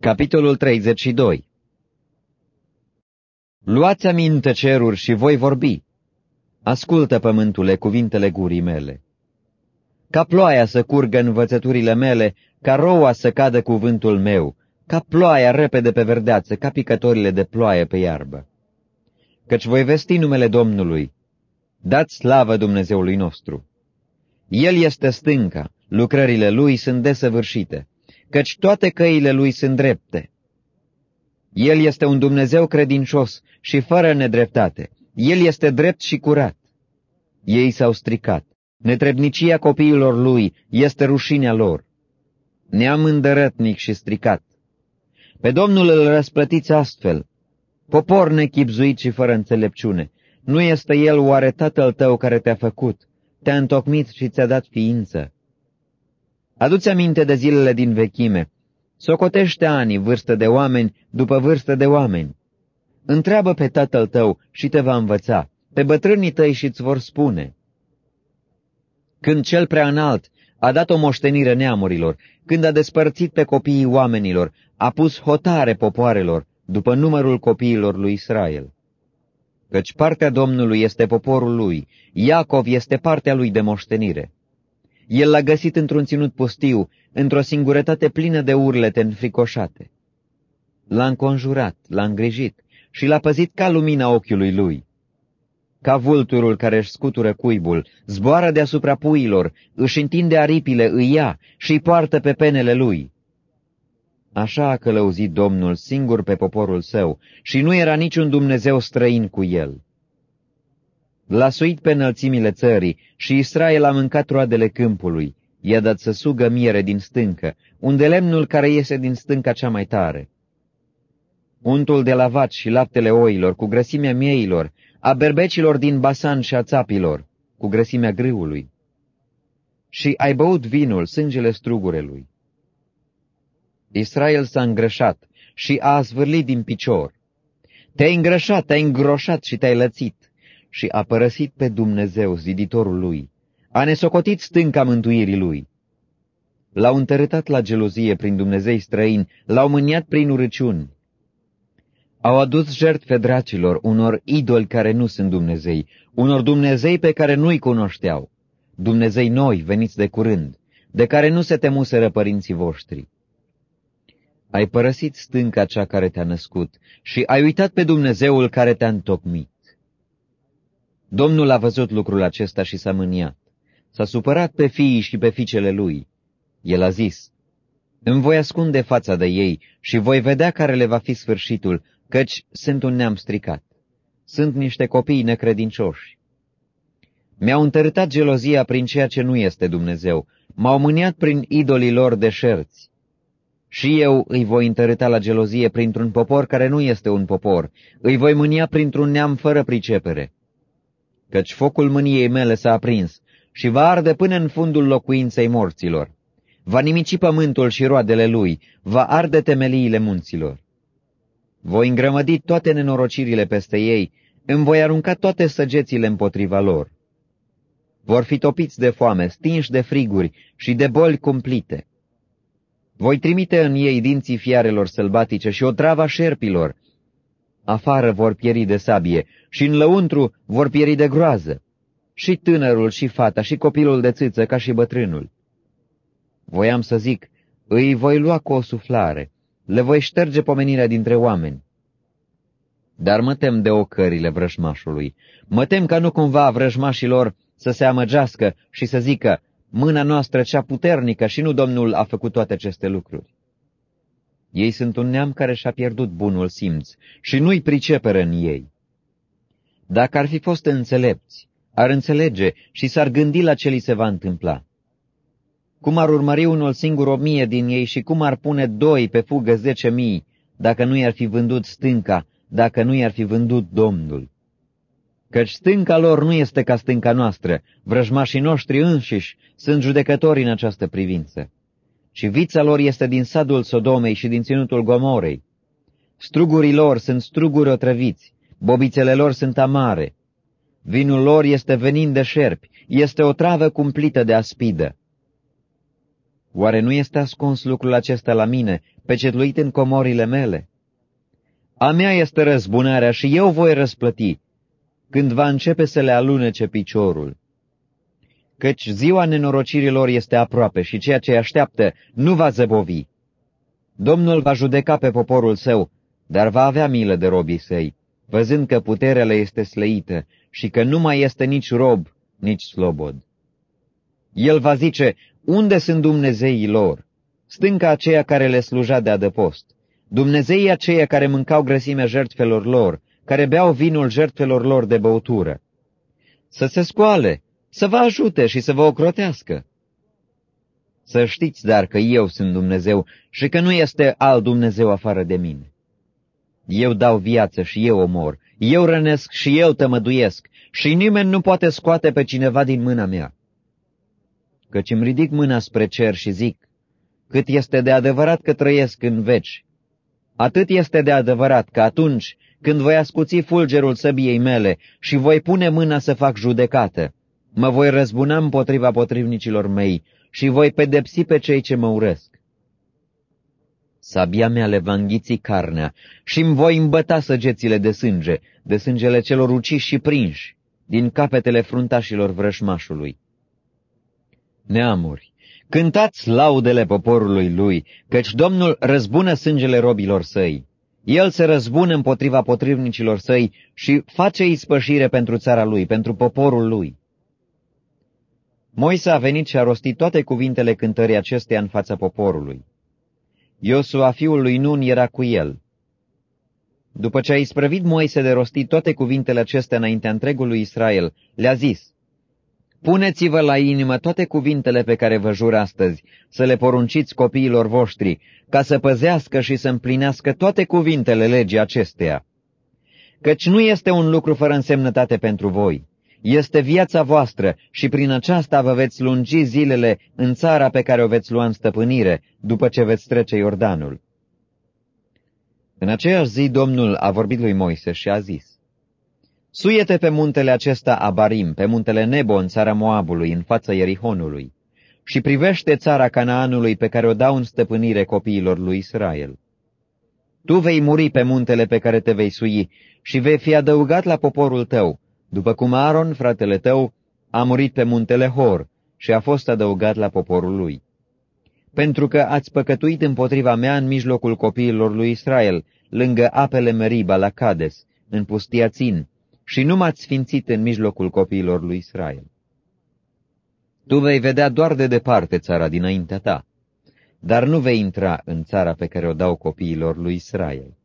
Capitolul 32 Luați aminte ceruri și voi vorbi. Ascultă, pământule, cuvintele gurii mele. Ca ploaia să curgă învățăturile mele, ca roua să cadă cuvântul meu, ca ploaia repede pe verdeață, ca picătorile de ploaie pe iarbă. Căci voi vesti numele Domnului. Dați slavă Dumnezeului nostru. El este stânca, lucrările lui sunt desăvârșite căci toate căile lui sunt drepte. El este un Dumnezeu credincios și fără nedreptate. El este drept și curat. Ei s-au stricat. Netrebnicia copiilor lui este rușinea lor. Neam îndărătnic și stricat. Pe Domnul îl răsplătiți astfel. Popor nechipzuit și fără înțelepciune. Nu este El oare Tatăl tău care te-a făcut, te-a întocmit și ți-a dat ființă? Adu-ți aminte de zilele din vechime. Socotește anii, vârstă de oameni, după vârstă de oameni. Întreabă pe tatăl tău și te va învăța, pe bătrânii tăi și îți vor spune. Când cel prea înalt a dat o moștenire neamurilor, când a despărțit pe copiii oamenilor, a pus hotare popoarelor, după numărul copiilor lui Israel. Căci partea Domnului este poporul lui, Iacov este partea lui de moștenire. El l-a găsit într-un ținut pustiu, într-o singurătate plină de urlete înfricoșate. L-a înconjurat, l-a îngrijit și l-a păzit ca lumina ochiului lui. Ca vulturul care își scutură cuibul, zboară deasupra puilor, își întinde aripile, îi ia și îi poartă pe penele lui. Așa a călăuzit Domnul singur pe poporul său și nu era niciun Dumnezeu străin cu el. L-a suit pe înălțimile țării și Israel a mâncat roadele câmpului. I-a dat să sugă miere din stâncă, unde lemnul care iese din stânca cea mai tare. Untul de la și laptele oilor, cu grăsimea mieilor, a berbecilor din Basan și a țapilor, cu grăsimea grâului. Și ai băut vinul, sângele strugurelui. Israel s-a îngrășat și a zvârlit din picior. Te-ai îngrășat, te-ai îngroșat și te-ai lățit și a părăsit pe Dumnezeu, ziditorul lui, a nesocotit stânca mântuirii lui. L-au întărâtat la gelozie prin Dumnezei străini, l-au mâniat prin urăciuni. Au adus jertfe dracilor, unor idoli care nu sunt Dumnezei, unor Dumnezei pe care nu-i cunoșteau, Dumnezei noi veniți de curând, de care nu se temuseră părinții voștri. Ai părăsit stânca cea care te-a născut și ai uitat pe Dumnezeul care te-a întocmit. Domnul a văzut lucrul acesta și s-a mâniat. S-a supărat pe fiii și pe fiicele lui. El a zis, Îmi voi ascunde fața de ei și voi vedea care le va fi sfârșitul, căci sunt un neam stricat. Sunt niște copii necredincioși. Mi-au întărâtat gelozia prin ceea ce nu este Dumnezeu, m-au mâniat prin idolii lor deșerți. Și eu îi voi întărâta la gelozie printr-un popor care nu este un popor, îi voi mânia printr-un neam fără pricepere căci focul mâniei mele s-a aprins și va arde până în fundul locuinței morților. Va nimici pământul și roadele lui, va arde temeliile munților. Voi îngrămădi toate nenorocirile peste ei, îmi voi arunca toate săgețile împotriva lor. Vor fi topiți de foame, stinși de friguri și de boli cumplite. Voi trimite în ei dinții fiarelor sălbatice și o trava șerpilor, afară vor pieri de sabie și în lăuntru vor pieri de groază, și tânărul și fata și copilul de țâță ca și bătrânul. Voiam să zic, îi voi lua cu o suflare, le voi șterge pomenirea dintre oameni. Dar mă tem de ocările vrăjmașului, mă tem ca nu cumva vrăjmașilor să se amăgească și să zică, mâna noastră cea puternică și nu Domnul a făcut toate aceste lucruri. Ei sunt un neam care și-a pierdut bunul simț și nu-i priceperă în ei. Dacă ar fi fost înțelepți, ar înțelege și s-ar gândi la ce li se va întâmpla. Cum ar urmări unul singur o mie din ei și cum ar pune doi pe fugă zece mii, dacă nu i-ar fi vândut stânca, dacă nu i-ar fi vândut Domnul. Căci stânca lor nu este ca stânca noastră, vrăjmașii noștri înșiși sunt judecători în această privință și vița lor este din sadul Sodomei și din ținutul Gomorei. Strugurii lor sunt struguri otrăviți, bobițele lor sunt amare. Vinul lor este venin de șerpi, este o travă cumplită de aspidă. Oare nu este ascuns lucrul acesta la mine, pecetluit în comorile mele? A mea este răzbunarea și eu voi răsplăti, când va începe să le alunece piciorul. Căci ziua nenorocirilor este aproape și ceea ce așteaptă nu va zăbovi. Domnul va judeca pe poporul său, dar va avea milă de robii săi, văzând că puterea le este slăită și că nu mai este nici rob, nici slobod. El va zice, unde sunt Dumnezeii lor? Stânca aceea care le sluja de adăpost, Dumnezeii aceia care mâncau grăsimea jertfelor lor, care beau vinul jertfelor lor de băutură. Să se scoale, să vă ajute și să vă ocrotească. Să știți, dar, că eu sunt Dumnezeu și că nu este alt Dumnezeu afară de mine. Eu dau viață și eu omor, eu rănesc și eu tămăduiesc și nimeni nu poate scoate pe cineva din mâna mea. Căci îmi ridic mâna spre cer și zic, cât este de adevărat că trăiesc în veci, atât este de adevărat că atunci când voi ascuți fulgerul săbiei mele și voi pune mâna să fac judecată, mă voi răzbuna împotriva potrivnicilor mei și voi pedepsi pe cei ce mă urăsc. Sabia mea le va înghiți carnea și îmi voi îmbăta săgețile de sânge, de sângele celor uciși și prinși, din capetele fruntașilor vrășmașului. Neamuri, cântați laudele poporului lui, căci Domnul răzbună sângele robilor săi. El se răzbună împotriva potrivnicilor săi și face ispășire pentru țara lui, pentru poporul lui. Moise a venit și a rostit toate cuvintele cântării acesteia în fața poporului. Iosua, fiul lui Nun, era cu el. După ce a isprăvit Moise de rostit toate cuvintele acestea înaintea întregului Israel, le-a zis, Puneți-vă la inimă toate cuvintele pe care vă jur astăzi, să le porunciți copiilor voștri, ca să păzească și să împlinească toate cuvintele legii acesteia. Căci nu este un lucru fără însemnătate pentru voi. Este viața voastră și prin aceasta vă veți lungi zilele în țara pe care o veți lua în stăpânire, după ce veți trece Iordanul. În aceeași zi Domnul a vorbit lui Moise și a zis, Suiete pe muntele acesta Abarim, pe muntele Nebo în țara Moabului, în fața Ierihonului, și privește țara Canaanului pe care o dau în stăpânire copiilor lui Israel. Tu vei muri pe muntele pe care te vei sui și vei fi adăugat la poporul tău, după cum Aaron, fratele tău, a murit pe muntele Hor și a fost adăugat la poporul lui. Pentru că ați păcătuit împotriva mea în mijlocul copiilor lui Israel, lângă apele Meriba la Cades, în pustia Țin, și nu m-ați sfințit în mijlocul copiilor lui Israel. Tu vei vedea doar de departe țara dinaintea ta, dar nu vei intra în țara pe care o dau copiilor lui Israel.